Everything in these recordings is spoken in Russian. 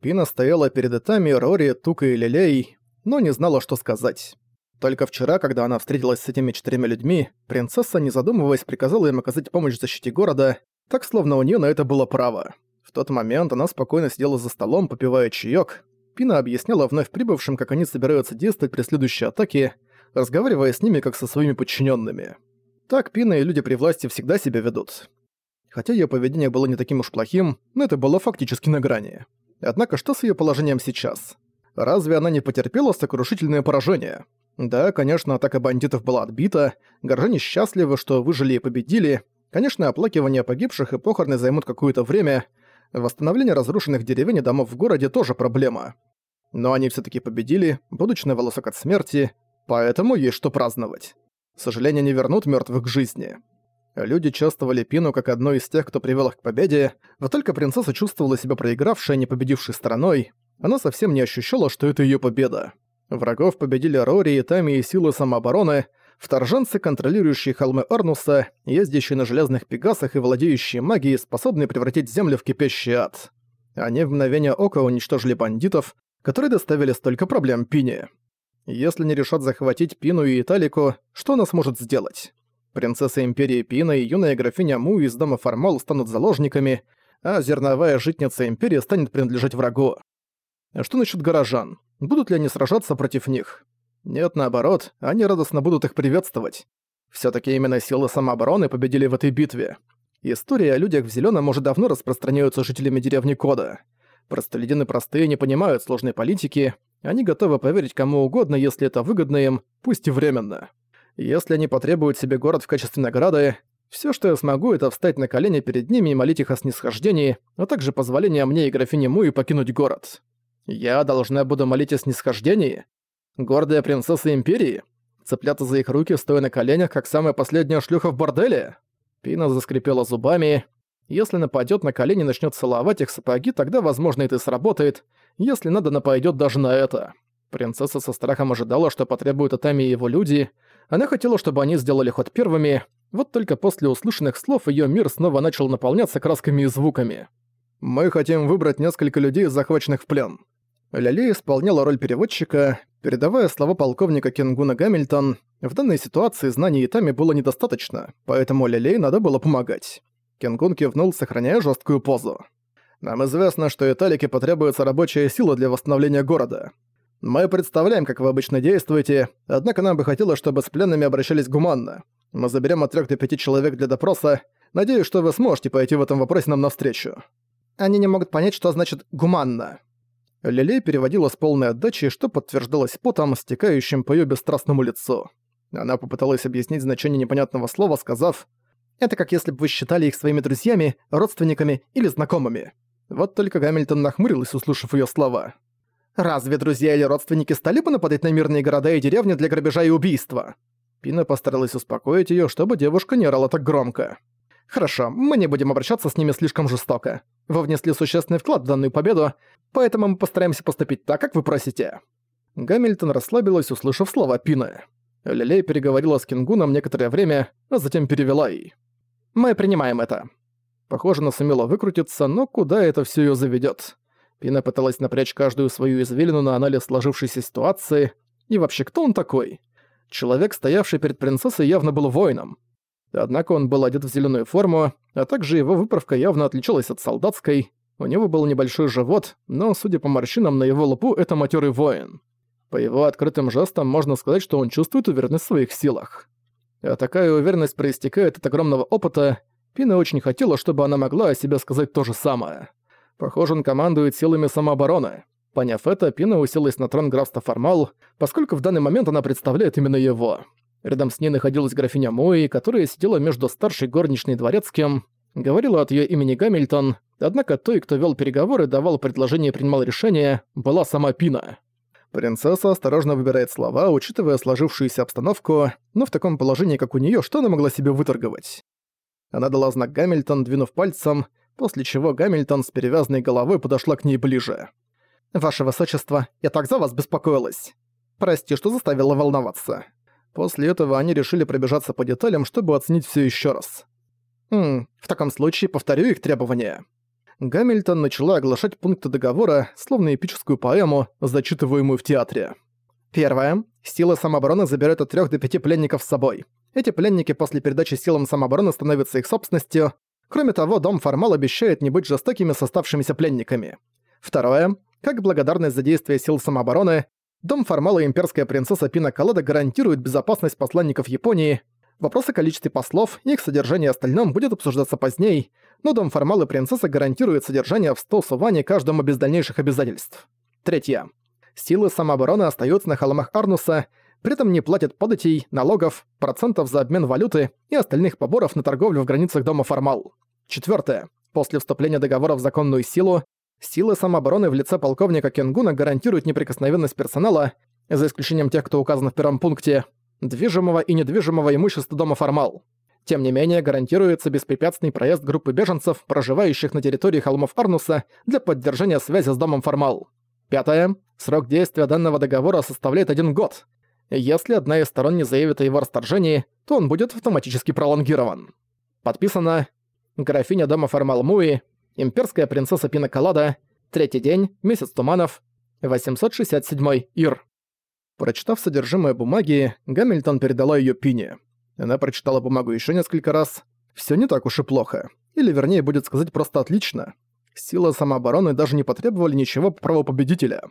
Пина стояла перед Этами, Рори, Тукой и Лилей, но не знала, что сказать. Только вчера, когда она встретилась с этими четырьмя людьми, принцесса, не задумываясь, приказала им оказать помощь в защите города, так словно у нее на это было право. В тот момент она спокойно сидела за столом, попивая чаек. Пина объясняла вновь прибывшим, как они собираются действовать при следующей атаке, разговаривая с ними как со своими подчиненными. Так Пина и люди при власти всегда себя ведут. Хотя ее поведение было не таким уж плохим, но это было фактически на грани. Однако что с ее положением сейчас? Разве она не потерпела сокрушительное поражение? Да, конечно, атака бандитов была отбита, горожане счастливы, что выжили и победили. Конечно, оплакивание погибших и похороны займут какое-то время. Восстановление разрушенных деревень и домов в городе тоже проблема. Но они все таки победили, будучи на волосок от смерти, поэтому есть что праздновать. Сожаление не вернут мертвых к жизни. Люди чувствовали Пину как одну из тех, кто привел их к победе, вот только принцесса чувствовала себя проигравшей, а не победившей стороной. Она совсем не ощущала, что это ее победа. Врагов победили Рори, и Тами и силы самообороны, вторженцы, контролирующие холмы Арнуса, ездящие на железных пегасах и владеющие магией, способные превратить землю в кипящий ад. Они в мгновение ока уничтожили бандитов, которые доставили столько проблем Пине. Если не решат захватить Пину и Италику, что она сможет сделать? Принцесса Империи Пина и юная графиня Му из дома Формал станут заложниками, а зерновая житница Империи станет принадлежать врагу. Что насчет горожан? Будут ли они сражаться против них? Нет, наоборот, они радостно будут их приветствовать. все таки именно силы самообороны победили в этой битве. История о людях в зелёном уже давно распространяются жителями деревни Кода. Простолюдины простые не понимают сложной политики, они готовы поверить кому угодно, если это выгодно им, пусть и временно. Если они потребуют себе город в качестве награды, все, что я смогу, это встать на колени перед ними и молить их о снисхождении, а также позволения мне и графине Муи покинуть город. Я должна буду молить о снисхождении? Гордая принцесса Империи? Цепляться за их руки, стоя на коленях, как самая последняя шлюха в борделе? Пина заскрипела зубами. Если нападет на колени и начнет целовать их сапоги, тогда, возможно, это сработает. Если надо, она пойдет даже на это. Принцесса со страхом ожидала, что потребуют от Ами и его люди. Она хотела, чтобы они сделали ход первыми. Вот только после услышанных слов ее мир снова начал наполняться красками и звуками. «Мы хотим выбрать несколько людей, захваченных в плен». Ляли исполняла роль переводчика, передавая слова полковника Кенгуна Гамильтон. В данной ситуации знаний Итами было недостаточно, поэтому Лилей надо было помогать. Кенгун кивнул, сохраняя жесткую позу. «Нам известно, что Италике потребуется рабочая сила для восстановления города. Мы представляем, как вы обычно действуете, однако нам бы хотелось, чтобы с пленными обращались гуманно. Мы заберем от 3 до 5 человек для допроса. Надеюсь, что вы сможете пойти в этом вопросе нам навстречу. Они не могут понять, что значит «гуманно». Лилей переводила с полной отдачей, что подтверждалось потом, стекающим по её бесстрастному лицу. Она попыталась объяснить значение непонятного слова, сказав «Это как если бы вы считали их своими друзьями, родственниками или знакомыми». Вот только Гамильтон нахмурилась, услышав её слова. Разве друзья или родственники стали бы нападать на мирные города и деревни для грабежа и убийства? Пина постаралась успокоить её, чтобы девушка не орала так громко. «Хорошо, мы не будем обращаться с ними слишком жестоко. Вы внесли существенный вклад в данную победу, поэтому мы постараемся поступить так, как вы просите». Гамильтон расслабилась, услышав слова Пины. Лилей переговорила с Кингуном некоторое время, а затем перевела ей. «Мы принимаем это». Похоже, она сумела выкрутиться, но куда это всё её заведёт? Пина пыталась напрячь каждую свою извилину на анализ сложившейся ситуации. И вообще, кто он такой? Человек, стоявший перед принцессой, явно был воином. Однако он был одет в зеленую форму, а также его выправка явно отличалась от солдатской. У него был небольшой живот, но, судя по морщинам на его лбу, это матерый воин. По его открытым жестам можно сказать, что он чувствует уверенность в своих силах. А такая уверенность проистекает от огромного опыта. Пина очень хотела, чтобы она могла о себе сказать то же самое. Похоже, он командует силами самообороны. Поняв это, Пина уселась на трон графства Формал, поскольку в данный момент она представляет именно его. Рядом с ней находилась графиня Муи, которая сидела между старшей горничной дворецким, говорила от ее имени Гамильтон, однако той, кто вел переговоры, давал предложение и принимал решение, была сама Пина. Принцесса осторожно выбирает слова, учитывая сложившуюся обстановку, но в таком положении, как у нее, что она могла себе выторговать? Она дала знак Гамильтон, двинув пальцем, после чего Гамильтон с перевязанной головой подошла к ней ближе. «Ваше высочество, я так за вас беспокоилась. Прости, что заставила волноваться». После этого они решили пробежаться по деталям, чтобы оценить все еще раз. «Хм, в таком случае повторю их требования. Гамильтон начала оглашать пункты договора, словно эпическую поэму, зачитываемую в театре. Первое. Силы самообороны забирают от 3 до 5 пленников с собой. Эти пленники после передачи силам самообороны становятся их собственностью. Кроме того, Дом Формал обещает не быть жестокими с оставшимися пленниками. Второе. Как благодарность за действия сил самообороны, Дом Формала и имперская принцесса Пина Колода гарантируют безопасность посланников Японии. Вопрос о количестве послов и их содержании остальном будет обсуждаться позднее, но Дом Формал и принцесса гарантируют содержание в 100 суване каждому без дальнейших обязательств. Третье. Силы самообороны остаются на холмах Арнуса, при этом не платят податей, налогов, процентов за обмен валюты и остальных поборов на торговлю в границах Дома Формал. Четвертое. После вступления договора в законную силу, силы самообороны в лице полковника Кенгуна гарантируют неприкосновенность персонала, за исключением тех, кто указан в первом пункте, движимого и недвижимого имущества Дома Формал. Тем не менее, гарантируется беспрепятственный проезд группы беженцев, проживающих на территории холмов Арнуса, для поддержания связи с Домом Формал. Пятое. Срок действия данного договора составляет один год. Если одна из сторон не заявит о его расторжении, то он будет автоматически пролонгирован. Подписано Графиня дома Формалмуи, имперская принцесса Пинаколада, третий день, месяц туманов, 867 Ир. Прочитав содержимое бумаги, Гамильтон передала ее Пине. Она прочитала бумагу еще несколько раз. Все не так уж и плохо. Или вернее, будет сказать просто отлично. Силы самообороны даже не потребовали ничего по праву победителя.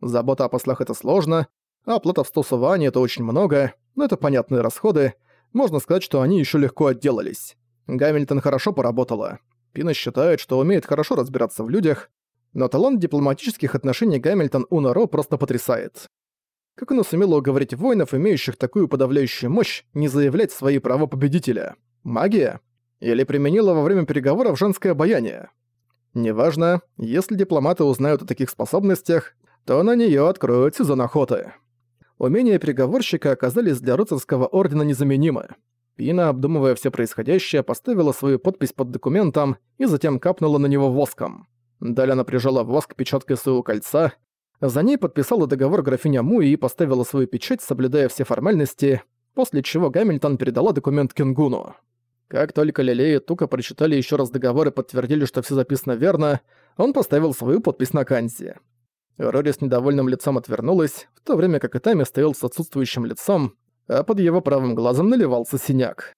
Забота о послах — это сложно, оплата в стосовании — это очень много, но это понятные расходы. Можно сказать, что они еще легко отделались. Гамильтон хорошо поработала. Пина считает, что умеет хорошо разбираться в людях, но талант дипломатических отношений Гамильтон Унаро просто потрясает. Как она сумела уговорить воинов, имеющих такую подавляющую мощь, не заявлять свои права победителя? Магия? Или применила во время переговоров женское обаяние? Неважно, если дипломаты узнают о таких способностях, то на неё откроют сезон охоты умения переговорщика оказались для рыцарского ордена незаменимы. Пина, обдумывая все происходящее, поставила свою подпись под документом и затем капнула на него воском. Далее она прижала воск печаткой своего кольца, за ней подписала договор графиня Муи и поставила свою печать, соблюдая все формальности, после чего Гамильтон передала документ Кингуну. Как только Лилей и Тука прочитали еще раз договор и подтвердили, что все записано верно, он поставил свою подпись на Канзи. Рори с недовольным лицом отвернулась, в то время как Итами стоял с отсутствующим лицом, а под его правым глазом наливался синяк.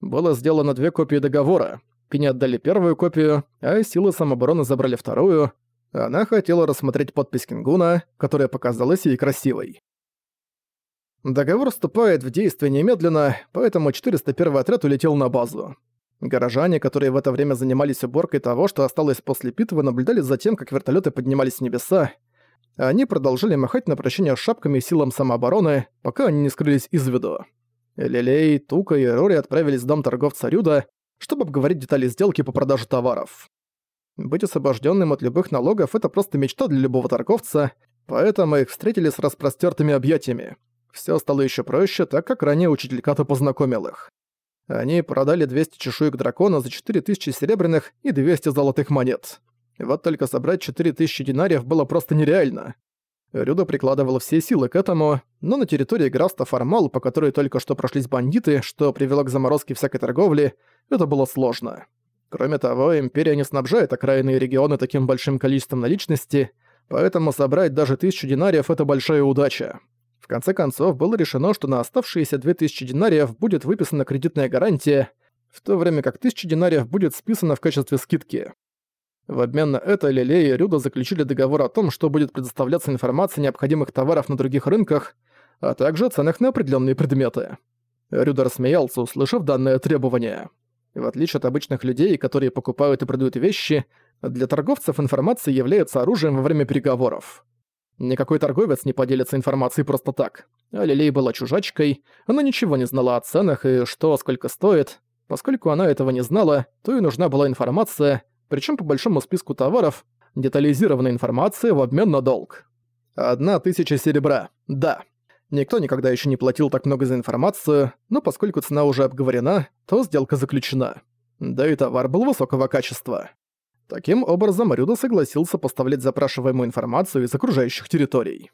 Было сделано две копии договора. Пине отдали первую копию, а силы самообороны забрали вторую. Она хотела рассмотреть подпись Кингуна, которая показалась ей красивой. Договор вступает в действие немедленно, поэтому 401 отряд улетел на базу. Горожане, которые в это время занимались уборкой того, что осталось после битвы, наблюдали за тем, как вертолеты поднимались в небеса, они продолжили махать на прощение шапками силам самообороны, пока они не скрылись из виду. Лилей, Тука и Рори отправились в дом торговца Рюда, чтобы обговорить детали сделки по продаже товаров. Быть освобожденным от любых налогов – это просто мечта для любого торговца, поэтому их встретили с распростертыми объятиями. Все стало еще проще, так как ранее учитель Като познакомил их. Они продали 200 чешуек дракона за 4000 серебряных и 200 золотых монет. Вот только собрать 4000 динариев было просто нереально. Рюда прикладывала все силы к этому, но на территории графства Формал, по которой только что прошлись бандиты, что привело к заморозке всякой торговли, это было сложно. Кроме того, Империя не снабжает окраинные регионы таким большим количеством наличности, поэтому собрать даже тысячу динариев – это большая удача. В конце концов, было решено, что на оставшиеся 2000 динариев будет выписана кредитная гарантия, в то время как 1000 динариев будет списано в качестве скидки. В обмен на это Лилей и Рюда заключили договор о том, что будет предоставляться информация необходимых товаров на других рынках, а также о ценах на определенные предметы. Рюда рассмеялся, услышав данное требование. В отличие от обычных людей, которые покупают и продают вещи, для торговцев информация является оружием во время переговоров. Никакой торговец не поделится информацией просто так. А Лилей была чужачкой, она ничего не знала о ценах и что сколько стоит. Поскольку она этого не знала, то ей нужна была информация, причем по большому списку товаров, детализированная информация в обмен на долг. Одна тысяча серебра, да. Никто никогда еще не платил так много за информацию, но поскольку цена уже обговорена, то сделка заключена. Да и товар был высокого качества. Таким образом, Рюда согласился поставлять запрашиваемую информацию из окружающих территорий.